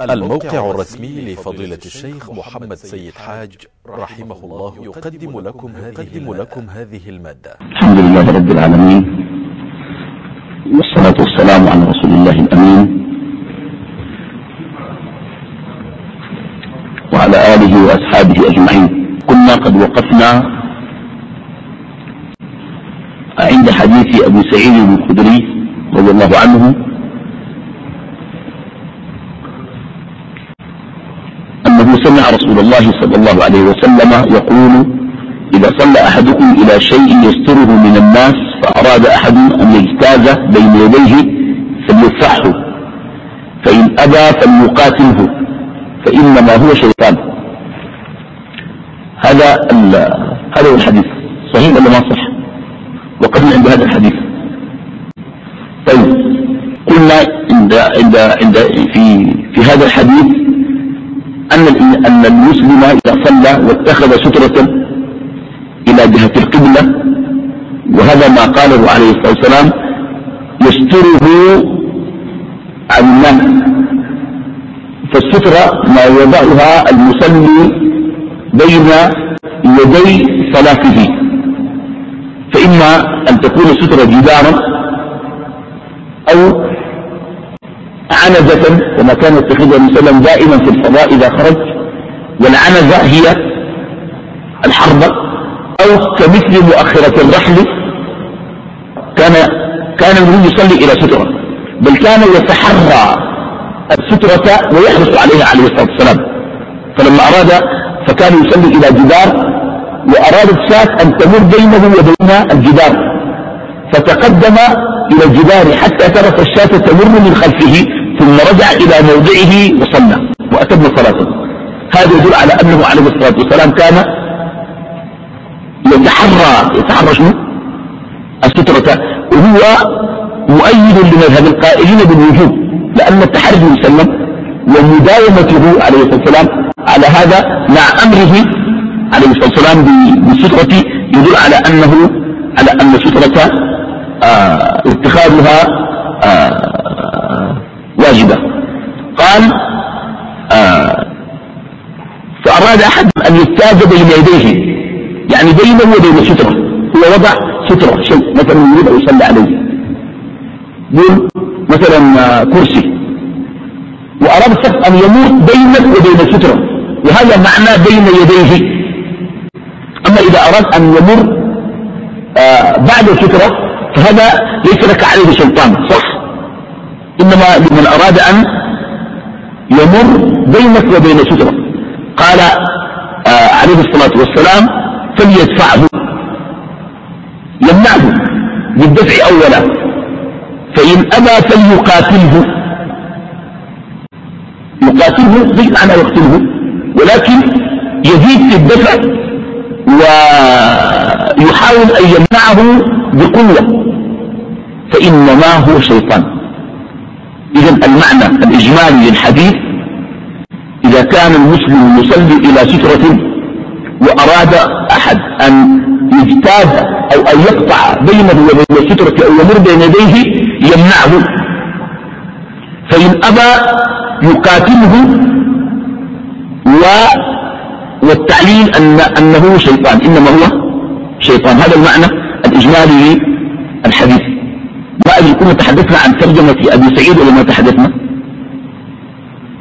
الموقع الرسمي لفضيلة الشيخ محمد سيد حاج رحمه الله يقدم لكم هذه, لكم هذه ا ل الحمد لله رب العالمين. والصلاة والسلام على رسول الله الأمين. وعلى آله وأصحابه أجمعين. كنا قد وقفنا عند حديث أبي سعيد الخدري رضي الله عنه أنه سمع رسول الله صلى الله عليه وسلم يقول إذا صلى أحدكم إلى شيء يستره من الناس فأراد أحد أن يجتاز بين يديه فليدفعه فإن أبى فليقاتله. فإنما هو شيطان. هذا هذا هو الحديث. صحيح ولا ما صح؟ وقفنا عند هذا الحديث. طيب قلنا عند عند عند في في هذا الحديث أن أن المسلم إذا صلى واتخذ سترة إلى جهة القبلة وهذا ما قاله عليه الصلاة والسلام يستره عن الناس فالسترة ما يضعها المصلي بين يدي صلاته. فإما أن تكون السترة جدارا أو عنزة كما كان يتخذها النبي صلى دائما في الفضاء إذا خرج. والعنزة هي الحربة. أو كمثل مؤخرة الرحل كان كان النبي يصلي إلى سترة. بل كان يتحرى السترة ويحرص عليها عليه الصلاة والسلام. فلما أراد فكان يصلي إلى جدار وأراد الشاة أن تمر بينه وبين الجدار فتقدم إلى الجدار حتى ترك الشاة تمر من خلفه. ثم رجع إلى موضعه وصلى وأتم صلاته. هذا يدل على أنه عليه الصلاة والسلام كان يتحرى يتحرى شنو؟ السترة وهو مؤيد لمذهب القائلين بالوجوب لأن التحري وسلم ومداومته عليه الصلاة والسلام على هذا مع أمره عليه الصلاة والسلام بالسترة يدل على أنه على أن السترة آه اتخاذها آه واجبة. قال آه فأراد أحد أن يجتاز بين يديه يعني بينه وبين سترة. هو وضع سترة شيء مثلا يريد أن يصلي عليه. يقول مثلا آه، كرسي. وأراد الشخص أن يمر بينك وبين السترة وهذا معنى بين يديه. أما إذا أراد أن يمر آه بعد السترة فهذا ليس لك عليه سلطان صح؟ إنما لمن أراد أن يمر بينك وبين سترة قال آه عليه الصلاة والسلام فليدفعه. يمنعه بالدفع أولا فإن أبى فليقاتله. يقاتله زي معنى يقتله. ولكن يزيد في الدفع ويحاول أن يمنعه بقوة. فإنما هو شيطان. إذا المعنى الإجمالي للحديث إذا كان المسلم يصلي إلى سترة وأراد أحد أن يجتاز أو أن يقطع بينه وبين السترة أو يمر بين يديه يمنعه. فإن أبى يقاتله و والتعليل أن أنه شيطان إنما هو شيطان. هذا المعنى الإجمالي للحديث. أدري كنا تحدثنا عن ترجمة أبي سعيد ولا ما تحدثنا؟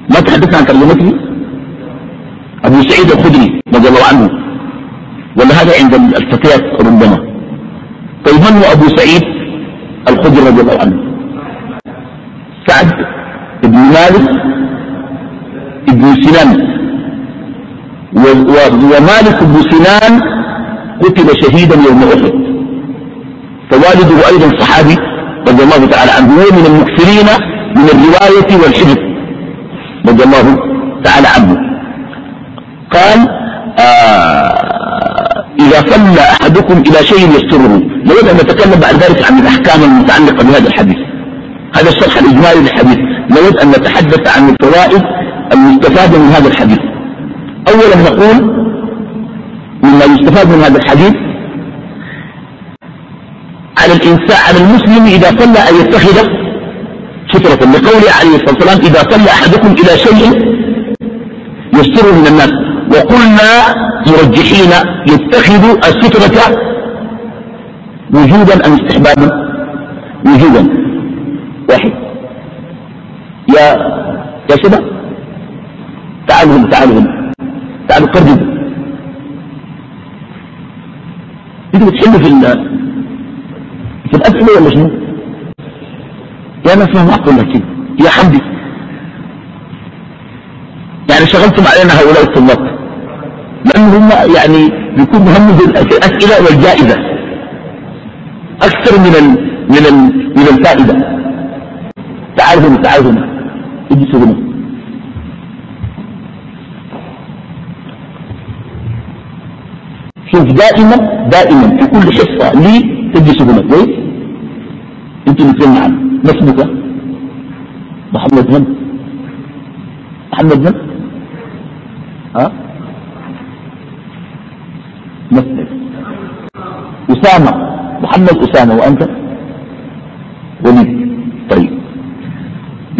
ما تحدثنا عن ترجمته؟ أبو سعيد الخدري رضي الله عنه. ولا هذا عند الفتيات ربما. طيب من هو أبو سعيد الخدري رضي الله عنه؟ سعد بن مالك بن سنان. ومالك بن سنان قتل شهيدا يوم أحد. فوالده أيضا صحابي. رضي الله تعالى عنه. هو من المكثرين من الرواية والحفظ رضي الله تعالى عنه. قال آه إذا صلى أحدكم إلى شيء يستره. نود أن نتكلم بعد ذلك عن الأحكام المتعلقة بهذا الحديث. هذا الشرح الإجمالي للحديث. نود أن نتحدث عن الفوائد المستفادة من هذا الحديث. أولا نقول مما يستفاد من هذا الحديث على الإنسان على المسلم إذا صلى أن يتخذ سترة. لقوله عليه الصلاة والسلام إذا صلى أحدكم إلى شيء يستره من الناس. وقلنا مرجحين يتخذ السترة وجودا أم استحبابا؟ وجودا. واحد. يا يا شباب تعالوا هنا تعالوا هنا تعالوا قربوا. أنتوا بتحلوا في في الأسئلة ولا شنو؟ يا ناس ما أقول لك يا حمدي يعني شغلتم علينا هؤلاء الطلاب. لأنه هم يعني بيكون مهم الأسئلة والجائزة. أكثر من من من الفائدة. تعالوا هنا تعالوا هنا. اجلسوا هنا شوف دائما دائما في كل حصة لي تجلسوا هنا كويس أنتوا الاثنين ما اسمك محمد من محمد من ها؟ مثل أسامة. محمد أسامة وأنت؟ وليد. طيب.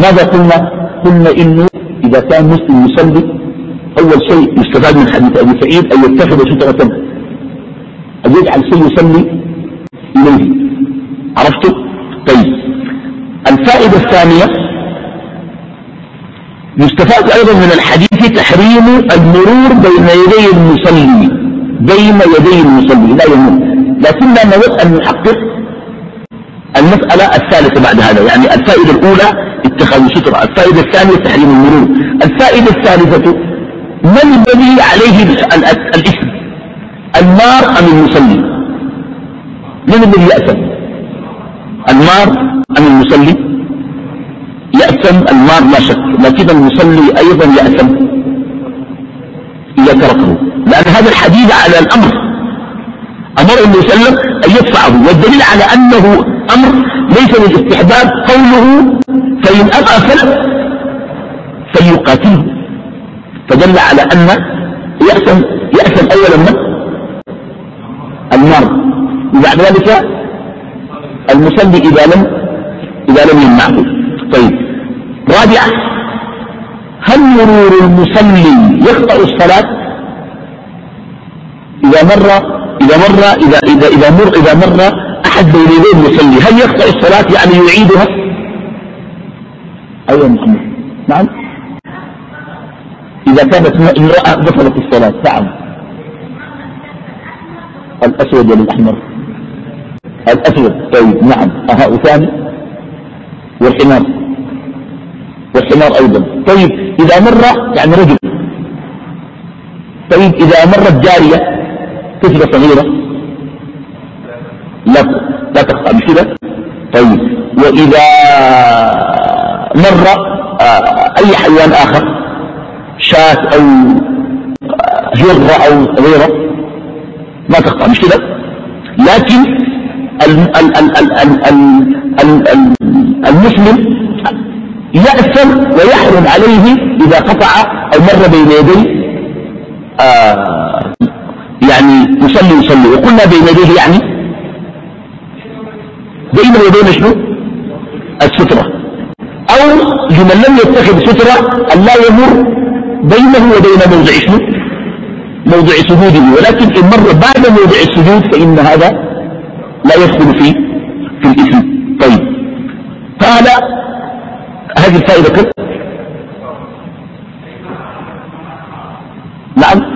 ماذا قلنا؟ قلنا إنه إذا كان مسلم يصلي أول شيء يستفاد من حديث أبي سعيد أن يتخذ سترة. أن يجعل شيء يصلي إليه. عرفته؟ الفائدة الثانية يستفاد أيضا من الحديث تحريم المرور بين يدي المصلي بين يدي المصلي لا يمر لكننا نود أن نحقق المسألة الثالثة بعد هذا يعني الفائدة الأولى اتخاذ سترة الفائدة الثانية تحريم المرور. الفائدة الثالثة من الذي عليه الاسم المار أم المصلي؟ من الذي يأثم؟ المار أم المصلي؟ يأثم المار لا شك لكن المصلي أيضا يأثم. إذا تركه. لأن هذا الحديث على الأمر. أمر النبي صلى الله عليه وسلم أن يدفعه. والدليل على أنه أمر ليس للاستحباب قوله فإن أبى فلا فليقاتله فدل على أن يأثم يأثم أولا من؟ المار. وبعد ذلك المصلي إذا لم إذا لم يمنعه. طيب. رابعا هل مرور المصلي يخطأ الصلاة؟ إذا مر إذا مر إذا إذا إذا مر إذا مر أحد بين يدي المصلي هل يخطأ الصلاة؟ يعني يعيدها؟ أيوة محمد. نعم. إذا كانت امرأة دخلت الصلاة نعم. الأسود ولا الأحمر؟ الأسود طيب نعم. أها وثاني؟ والحمار. والحمار أيضا. طيب إذا مر يعني رجل. طيب إذا مرت جارية طفلة صغيرة؟ لا لا مش كده؟ طيب وإذا مر آه، أي حيوان آخر؟ شاة أو آه، أو غيره؟ ما مش كده؟ لكن المسلم يأثم ويحرم عليه إذا قطع أو مر بين يدي آه يعني يصلي يصلي. وقلنا بين يديه يعني؟ بين يديه شنو؟ السترة. أو لمن لم يتخذ سترة أن لا يمر بينه وبين موضع شنو؟ موضع سجوده. ولكن إن مر بعد موضع السجود فإن هذا لا يدخل في في الإثم. طيب. قال هذه الفائدة كم؟ نعم.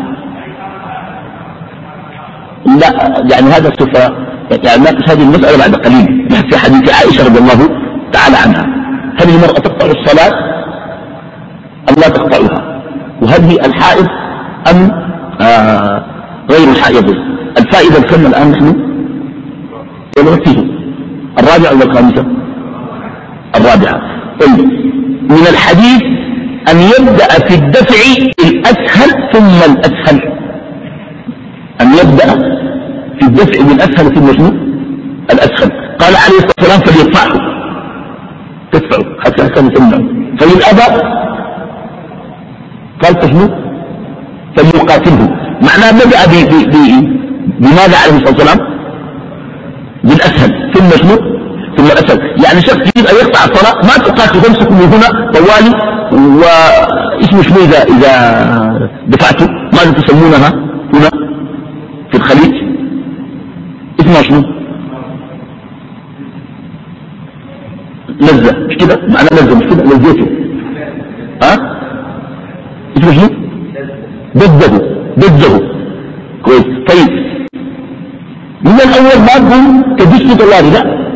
لا يعني هذا سوف يعني ناقش هذه المسألة بعد قليل. في حديث عائشة رضي الله تعالى عنها. هل المرأة تقطع الصلاة؟ أم لا تقطعها. وهل هي الحائض أم آه غير الحائض؟ الفائدة الكم الآن نحن؟ ونغطيه الرابعة ولا الخامسة الرابعة. من الحديث أن يبدأ في الدفع الأسهل ثم الأسهل. أن يبدأ في الدفع بالأسهل ثم شنو؟ الأسهل. قال عليه الصلاة والسلام فليدفعه. تدفعه. حتى كان تمنعه فإن أبى قال شنو فليقاتله. معناه بدأ بماذا عليه الصلاة والسلام؟ بالأسهل. ثم شنو؟ ثم الأسهل يعني شخص يريد أن يقطع الصلاة ما تقاتل تمسك من هنا طوالي واسمه شنو إذا, إذا دفعته؟ ماذا تسمونها هنا في الخليج. اسمها شنو؟ لذة. مش كده؟ معنى لذة مش كده؟ لذته. ها؟ اسمه شنو؟ دده دده كويس. طيب. من الأول ما تقول تدش طوالي لا.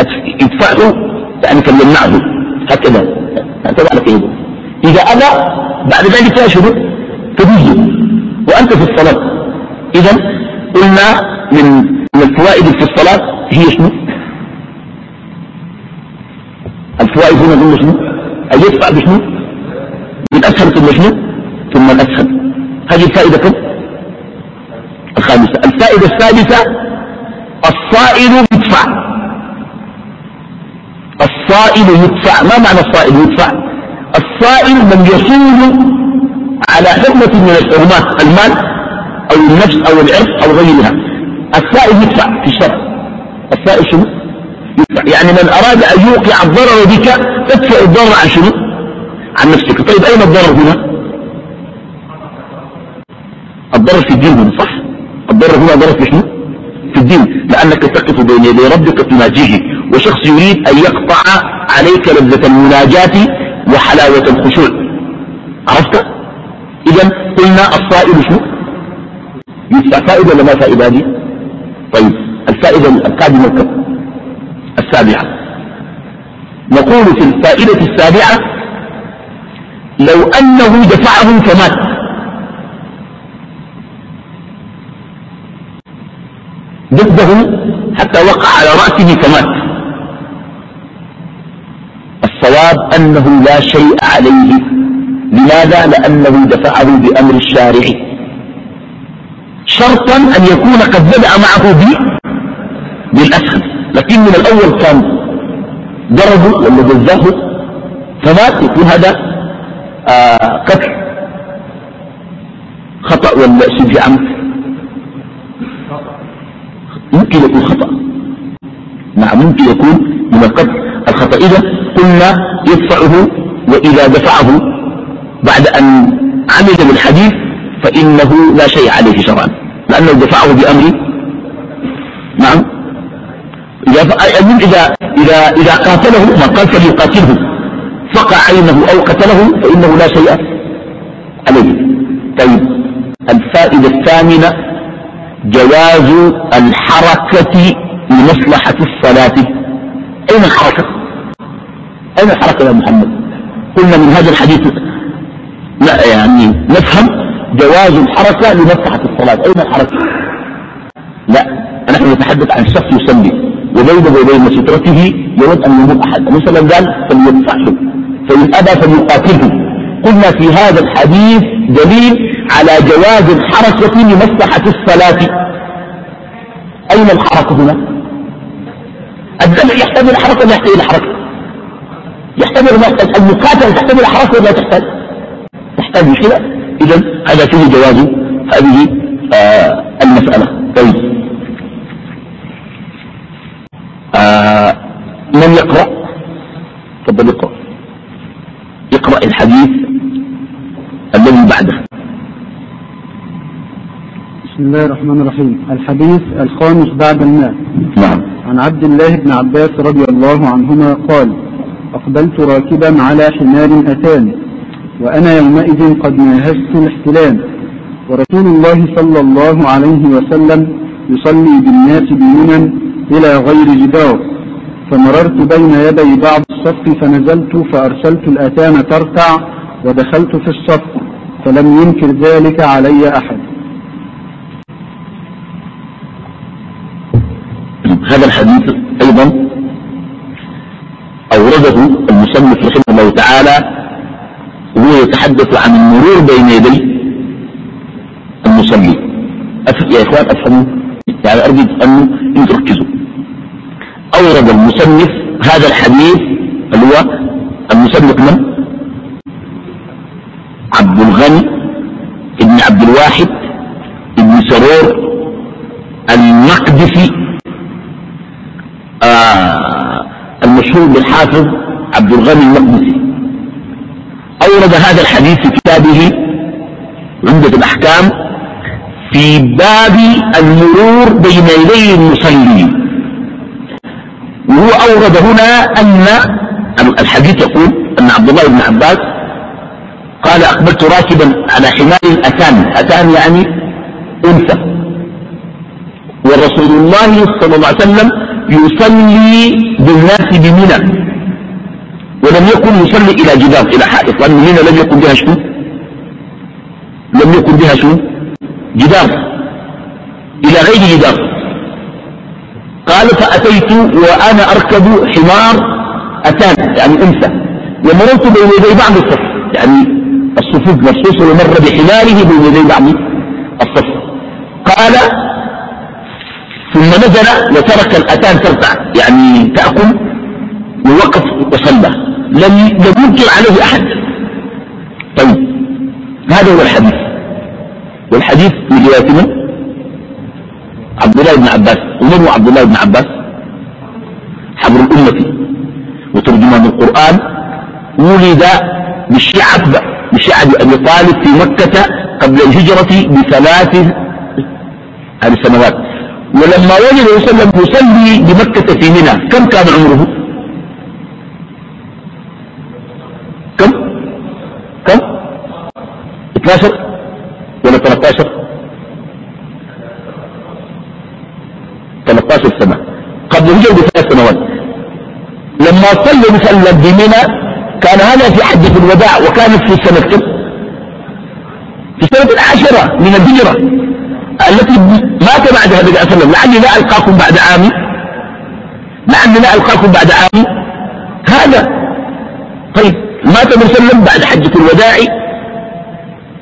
ادفعه يعني كان يمنعه. هكذا. هكذا على كيده إذا أنا بعد ذلك فيها شروط تجوز وأنت في الصلاة. إذا قلنا من من الفوائد في الصلاة هي شنو؟ الفوائد هنا قلنا شنو؟ أن يدفع بشنو؟ بالأسهل ثم شنو؟ ثم الأسهل. هذه الفائدة كم؟ الخامسة. الفائدة السادسة الصائل يدفع. الصائل يدفع. ما معنى الصائل يدفع؟ الصائل من يصول على حرمة من الحرمات المال أو النفس أو العرض أو غيرها. السائل يدفع في الشرع السائل شنو؟ يدفع. يعني من أراد أن يوقع الضرر بك تدفع الضرر عن شنو؟ عن نفسك. طيب أين الضرر هنا؟ الضرر في الدين هنا صح؟ الضرر هنا ضرر في شنو؟ في الدين. لأنك تقف بين يدي ربك تناجيه وشخص يريد أن يقطع عليك لذة المناجاة وحلاوة الخشوع. عرفت؟ إذا قلنا الصائل شنو؟ يدفع فائدة ولا ما فائدة هذه؟ طيب الفائدة القادمة السابعة. نقول في الفائدة السابعة لو أنه دفعه فمات ضده حتى وقع على رأسه فمات الصواب أنه لا شيء عليه. لماذا؟ لأنه دفعه بأمر الشارع. شرطا أن يكون قد بدأ معه بالأسهل لكن من الأول كان ضربه ولا جزاه؟ فمات. يكون هذا آه قتل. خطأ ولا شبه عمد؟ ممكن يكون خطأ. نعم ممكن يكون من القتل. الخطأ. إذا قلنا يدفعه وإذا دفعه بعد أن عمل بالحديث فإنه لا شيء عليه شرعا. لأنه دفعه بأمر. نعم. إذا إذا إذا قاتله ما قال فليقاتله. فقع عينه أو قتله فإنه لا شيء عليه. طيب. الفائدة الثامنة جواز الحركة لمصلحة الصلاة. أين الحركة؟ أين الحركة يا محمد؟ قلنا من هذا الحديث لا يعني نفهم جواز الحركة لمصلحة الصلاة. أين الحركة؟ لا نحن نتحدث عن شخص يصلي وبينه وبين سترته يود أن يموت أحد. مثلا قال فليدفعه فإن أبى فليقاتله. قلنا في هذا الحديث دليل على جواز الحركة لمصلحة الصلاة. أين الحركة هنا؟ الدم يحتاج إلى حركة ولا يحتاج إلى حركة. يحتاج إلى يحتاج المقاتلة تحتاج إلى حركة ولا تحتاج تحتاج كده إذا هذا فيه جواز هذه آه المسألة. طيب. آه من يقرأ؟ تفضل يقرأ يقرأ الحديث الذي بعده. بسم الله الرحمن الرحيم. الحديث الخامس بعد الماء نعم. عن عبد الله بن عباس رضي الله عنهما قال أقبلت راكبا على حمار أتاني وأنا يومئذ قد ناهزت الاحتلام. ورسول الله صلى الله عليه وسلم يصلي بالناس بمنى إلى غير جدار. فمررت بين يدي بعض الصف فنزلت فأرسلت الأتان ترتع ودخلت في الصف فلم ينكر ذلك علي أحد. هذا الحديث الله تعالى وهو يتحدث عن المرور بين يدي المصلي. يا إخوان أفهموا؟ يعني أرجو أن تركزوا أورد المصنف هذا الحديث اللي هو المصنف من؟ عبد الغني ابن عبد الواحد ابن سرور المقدسي. ترجمته للحافظ عبد الغني المقدسي أورد هذا الحديث في كتابه عمدة الأحكام في باب المرور بين يدي المصلي وهو أورد هنا أن الحديث يقول أن عبد الله بن عباس قال أقبلت راكبا على حمار أتان أتان يعني أنثى. ورسول الله صلى الله عليه وسلم يصلي بالناس بمنى. ولم يكن يصلي إلى جدار إلى حائط لأن منى لم يكن بها شنو؟ لم يكن بها شنو؟ جدار. إلى غير جدار. قال فأتيت وأنا أركب حمار أتان يعني أنثى. ومررت بين يدي بعض الصف يعني الصفوف مرصوصة ومر بحماره بين يدي بعض الصف. قال ثم نزل وترك الأتان ترتع يعني تأكل ووقف وصلى. لم ينكر عليه أحد. طيب هذا هو الحديث. والحديث من رواية من؟ عبد الله بن عباس. ومن هو عبد الله بن عباس؟ حبر الأمة. وترجمان القرآن. ولد بشعب بشعب أبي طالب في مكة قبل الهجرة بثلاث سنوات. ولما ولد وسلم يصلي بمكة في منى كم كان عمره كم كم؟ 12 ولا 13 13 سنة. قبل الهجرة بثلاث سنوات. لما صلى وسلم بمنى كان هذا في حجة الوداع وكانت في سنة كم؟ في السنة العاشرة من الهجرة. التي مات بعدها النبي صلى الله عليه وسلم. لعلي لا ألقاكم بعد عامي لعلي لا ألقاكم بعد عامي هذا. طيب. مات وسلم بعد حجة الوداع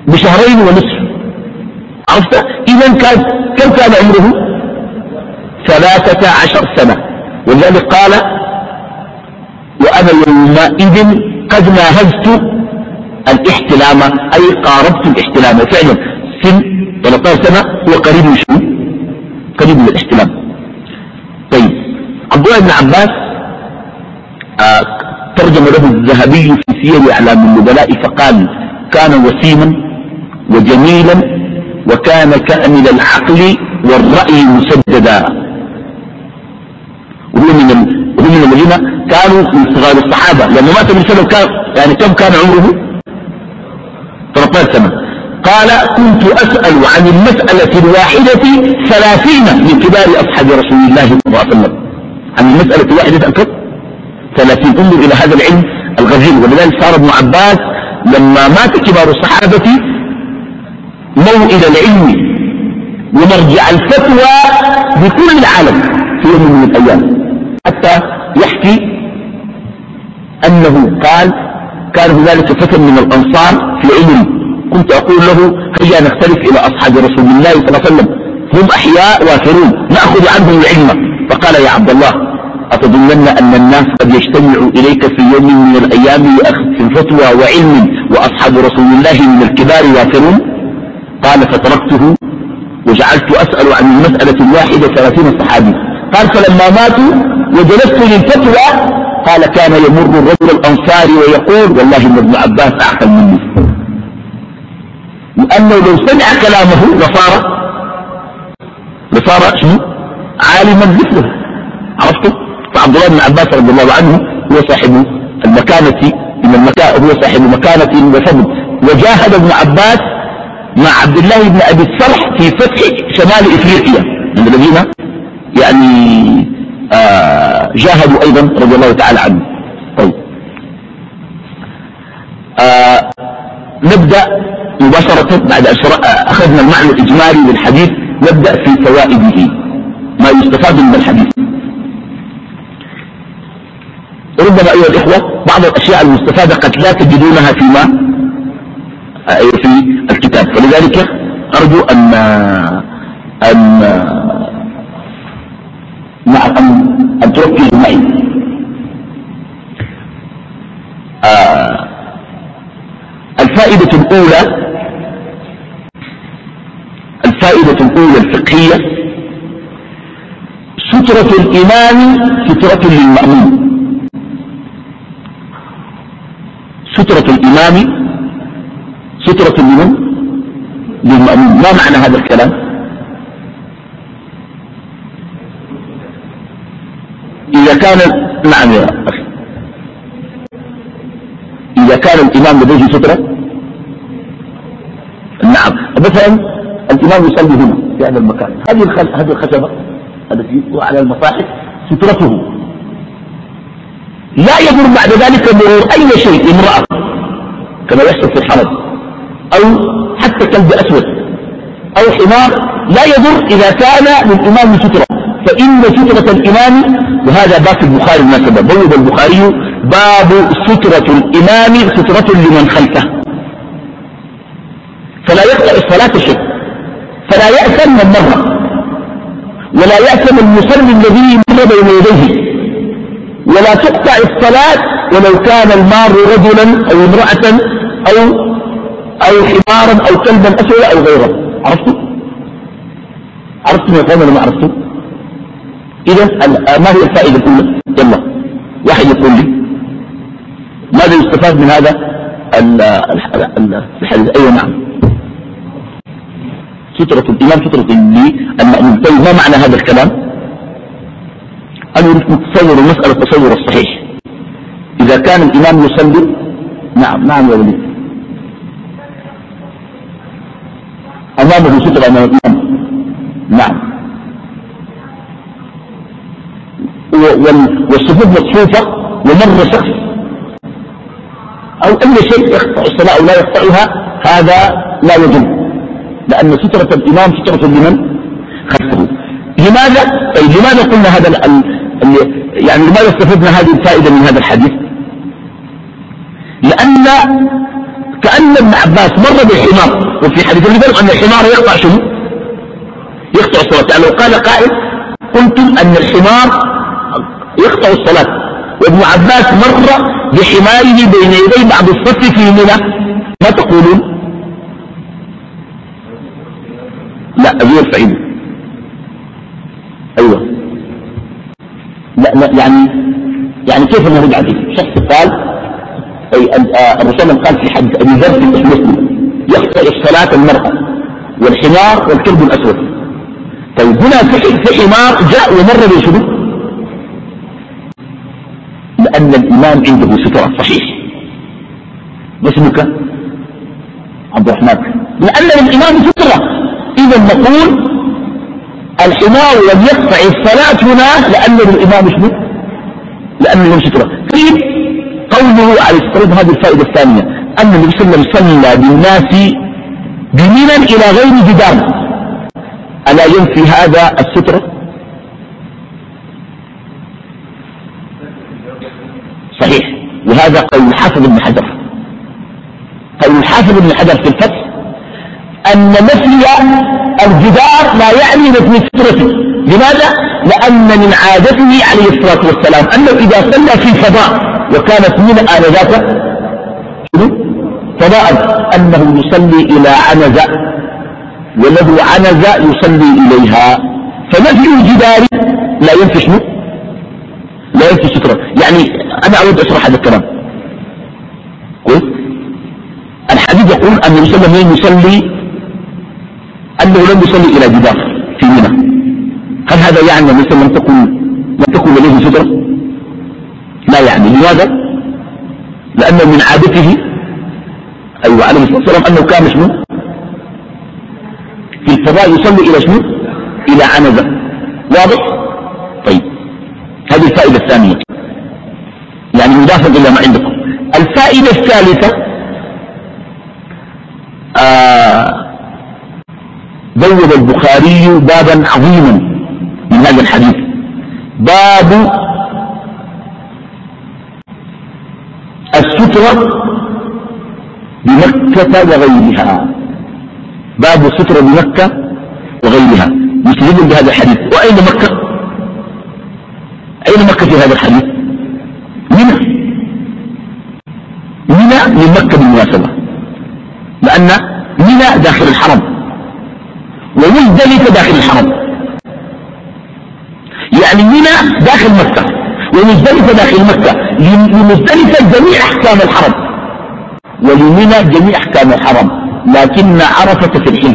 بشهرين ونصف. عرفت؟ إذا كان كم كان عمره؟ ثلاثة عشر سنة. ولذلك قال وأنا يومئذ قد ناهزت الاحتلام أي قاربت الاحتلام. فعلا سن 13 سنة هو قريب من شنو؟ قريب من الاحتلام. طيب عبد الله بن عباس آه ترجم له الذهبي سير أعلام النبلاء فقال كان وسيما وجميلا وكان كامل العقل والرأي مسددا. وهو من وهو من الذين كانوا من صغار الصحابة. لما مات النبي صلى كان يعني كم كان عمره؟ 13 سنة. قال كنت أسأل عن المسألة الواحدة ثلاثين من كبار أصحاب رسول الله صلى الله عليه وسلم. عن المسألة الواحدة كم ثلاثين. انظر إلى هذا العلم. الغزير ولذلك صار ابن عباس لما مات كبار الصحابة موئل العلم ومرجع الفتوى بكل العالم في يوم من الأيام. حتى يحكي أنه قال كان هنالك فتى من الأنصار في عمري. كنت أقول له هيا نختلف إلى أصحاب رسول الله صلى الله عليه وسلم. هم أحياء وافرون نأخذ عنهم العلم. فقال يا عبد الله أتظنن أن الناس قد يجتمعوا إليك في يوم من الأيام لأخذ فتوى وعلم وأصحاب رسول الله من الكبار وافرون؟ قال فتركته وجعلت أسأل عن المسألة الواحدة ثلاثين صحابي. قال فلما ماتوا وجلست للفتوى قال كان يمر الرجل الأنصاري ويقول والله إن ابن عباس أعقل مني. لأنه لو سمع كلامه لصار لصار شنو؟ عالما مثله. عرفته؟ فعبد الله بن عباس رضي الله عنه هو صاحب المكانة من المكان هو صاحب مكانة وفضل. وجاهد ابن عباس مع عبد الله بن أبي الصرح في فتح شمال إفريقيا. من الذين يعني آه جاهدوا أيضا رضي الله تعالى عنه. طيب. آه نبدأ مباشرة بعد أخذنا المعنى الإجمالي للحديث. نبدأ في فوائده. ما يستفاد من الحديث. ربما أيها الإخوة بعض الأشياء المستفادة قد لا تجدونها فيما في الكتاب. فلذلك أرجو أن أن نعم أن تركزوا معي. آه الفائدة الأولى الفائدة الأولى الفقهية سترة الإمام سترة للمأمون. سترة الإمام سترة لمن للمأمون ما معنى هذا الكلام؟ إذا كان نعم يا أخي. إذا كان الإمام لديه سترة؟ نعم. مثلا الإمام يصلي هنا في هذا المكان. هذه هذه الخشبة التي على المصاحف سترته. لا يضر بعد ذلك مرور أي شيء امرأة كما يحصل في الحرم أو حتى كلب أسود أو حمار لا يضر إذا كان للإمام سترة فإن سترة الإمام وهذا باب البخاري المناسبة بوب البخاري باب سترة الإمام سترة لمن خلفه. فلا يقطع الصلاة شيء فلا يأثم من مر ولا يأثم المصلي الذي مر بين يديه. ولا تقطع الصلاة ولو كان المار رجلا أو امرأة أو أو حمارا أو كلبا أسود أو غيره عرفتوا؟ عرفتم يا قوم ما عرفتم؟ إذا ما هي الفائدة الأولى؟ يلا واحد يقول لي ماذا يستفاد من هذا الحديث أيوة نعم سترة الإمام سترة للمأمون طيب ما معنى هذا الكلام أنا أريد تصور المسألة التصور الصحيح. إذا كان الإمام يصلي نعم نعم يا وليد. أمامه سترة أمام الإمام. نعم. والصفوف مصفوفة ومر شخص. أو أي شيء يقطع الصلاة أو لا يقطعها هذا لا يجب لأن سترة الإمام سترة لمن؟ خلفه. لماذا؟ لماذا قلنا هذا. يعني لماذا استفدنا هذه الفائدة من هذا الحديث؟ لأن كأن ابن عباس مر بالحمار وفي حديث ابن أن الحمار يقطع شنو؟ يقطع الصلاة. يعني لو قال قائل قلتم أن الحمار يقطع الصلاة. وابن عباس مر بحماره بين يدي بعض الصف في منى. ما تقولون؟ لا غير فعيل أيوه لا لا يعني يعني كيف نرجع فيه؟ شخص قال أي آه، الرسول قال في حديث أبي ذر في مسلم يقطع الصلاة المرأة والحمار والكلب الأسود. طيب هنا في حمار جاء ومر بشنو؟ لأن الإمام عنده سترة صحيح. ما اسمك عبد الرحمن. لأن الإمام سترة. إذا نقول الحمار لم يقطع الصلاة هنا لأنه الإمام شنو؟ لأنه سترة طيب قوله عليه الصلاة والسلام هذه الفائدة الثانية أن النبي صلى الله عليه وسلم صلى بالناس بمنا إلى غير جدار ألا ينفي هذا السترة؟ صحيح وهذا قول الحافظ بن حجر قول الحافظ بن حجر في الفتح أن نفي الجدار لا يعني نفي سترته لماذا؟ لأن من عادته عليه الصلاة والسلام أنه إذا صلى في فضاء وكانت من آنذاك فضاء أنه يصلي إلى عنزة وله عنزة يصلي إليها. فنفي الجدار؟ لا ينفي شنو؟ لا ينفي سترة. يعني أنا أود أشرح هذا الكلام. كويس الحديث يقول أن وسلم يصلي أنه لم يصلي إلى جدار في منى. هل هذا يعني أن لم تكن لم تكن لديه سترة لا يعني. لماذا؟ لأنه من عادته أيوة عليه الصلاة والسلام أنه كان شنو في الفضاء يصلي إلى شنو إلى عنزة. واضح؟ طيب. هذه الفائدة الثانية. يعني مضافا إلى ما عندكم. الفائدة الثالثة آه بوب البخاري بابا عظيما من هذا الحديث. باب السترة بمكة وغيرها. باب السترة بمكة وغيرها. يستدل بهذا الحديث. وأين مكة؟ أين مكة في هذا الحديث منى منى من مكة بالمناسبة لأن منى داخل الحرم ومزدلفة داخل الحرم يعني منى داخل مكة. ومزدلفة داخل مكة. لمزدلفة جميع أحكام الحرم. ولمنى جميع أحكام الحرم. لكن عرفة في الحل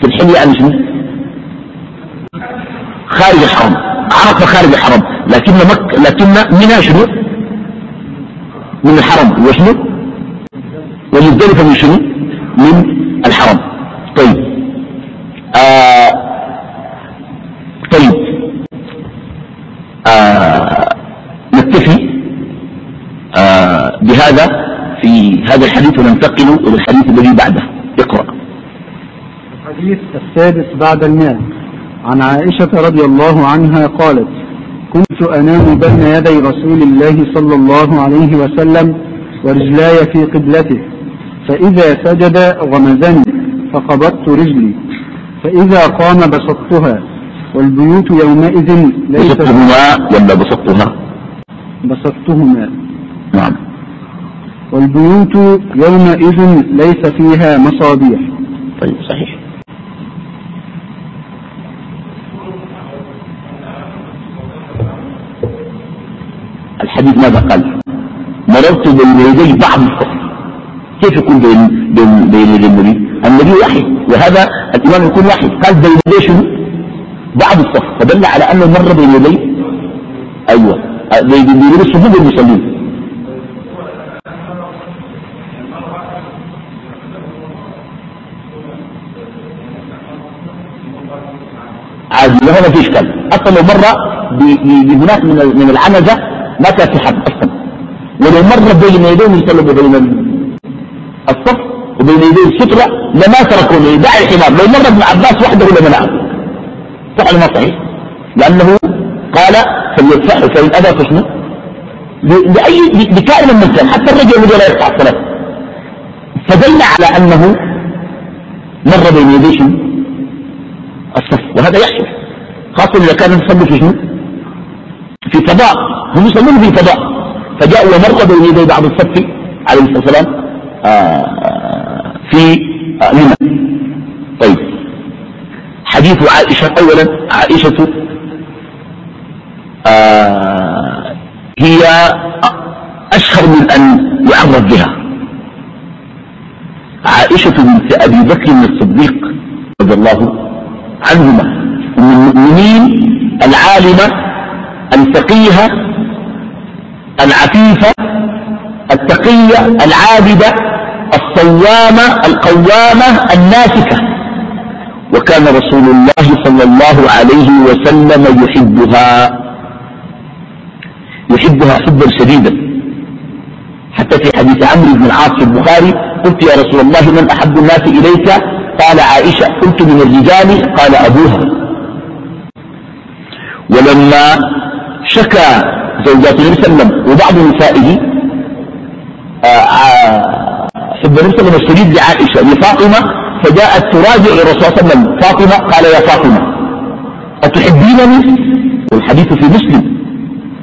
في الحل يعني شنو؟ خارج الحرم. عرفة خارج الحرم. لكن مك لكن منى شنو؟ من الحرم. وشنو؟ ومزدلفة من شنو؟ من الحرم طيب آه طيب آه نكتفي آه بهذا في هذا الحديث وننتقل إلى الحديث الذي بعده. اقرأ. الحديث السادس بعد المئة. عن عائشة رضي الله عنها قالت كنت أنام بين يدي رسول الله صلى الله عليه وسلم ورجلاي في قبلته فإذا سجد غمزني فقبضت رجلي فإذا قام بسطتها والبيوت يومئذ ليس بسطهما ولا بسطها بسطتهما. نعم. والبيوت يومئذ ليس فيها مصابيح. طيب صحيح. الحديث ماذا قال؟ مررت بين يدي بعض كيف يكون بين بين بين يدي النبي النبي واحد وهذا الإمام يكون واحد قال بين يدي شنو؟ بعض الصف فدل على أنه مر بين يدي أيوة. بين يدي الصفوف المصلين. عادي وهذا في اشكال أصلا لو مر بهناك من من العنزة ما كان في حد أصلا. ولو مر بين يديه يسلم بين الصف وبين يديه السترة لما تركوا له دع الحمار. لو مر ابن عباس وحده لمنعه صح ولا ما صحيح؟ لأنه قال فليدفعه فان ابى فشنو؟ لاي لكائن من كان. حتى الرجل الذي لا يقطع الصلاة. فدل على أنه مر بين يديه؟ الصف. وهذا يحصل. خاصة إذا كان يصلوا في شنو؟ في فضاء. هم يصلون في فضاء. فجاءوا ومر بين يدي بعض الصف عليه الصلاة والسلام آه، في آه، منى طيب. حديث عائشة أولا عائشة آه، هي أشهر من أن يعرف بها. عائشة بنت أبي بكر الصديق رضي الله عنهما. من المؤمنين العالمة الفقيهة العفيفة التقية العابدة الصوامة القوامة الناسكة وكان رسول الله صلى الله عليه وسلم يحبها يحبها حبا شديدا حتى في حديث عمرو بن العاص في البخاري قلت يا رسول الله من أحب الناس إليك؟ قال عائشة قلت من الرجال؟ قال أبوها. ولما شكى زوجات النبي صلى الله عليه وسلم وبعض نسائه آه، آه، حب النبي صلى الله عليه وسلم الشديد لعائشة لفاطمة فجاءت تراجع الرسول صلى الله عليه وسلم. فاطمة قال يا فاطمة أتحبينني؟ والحديث في مسلم.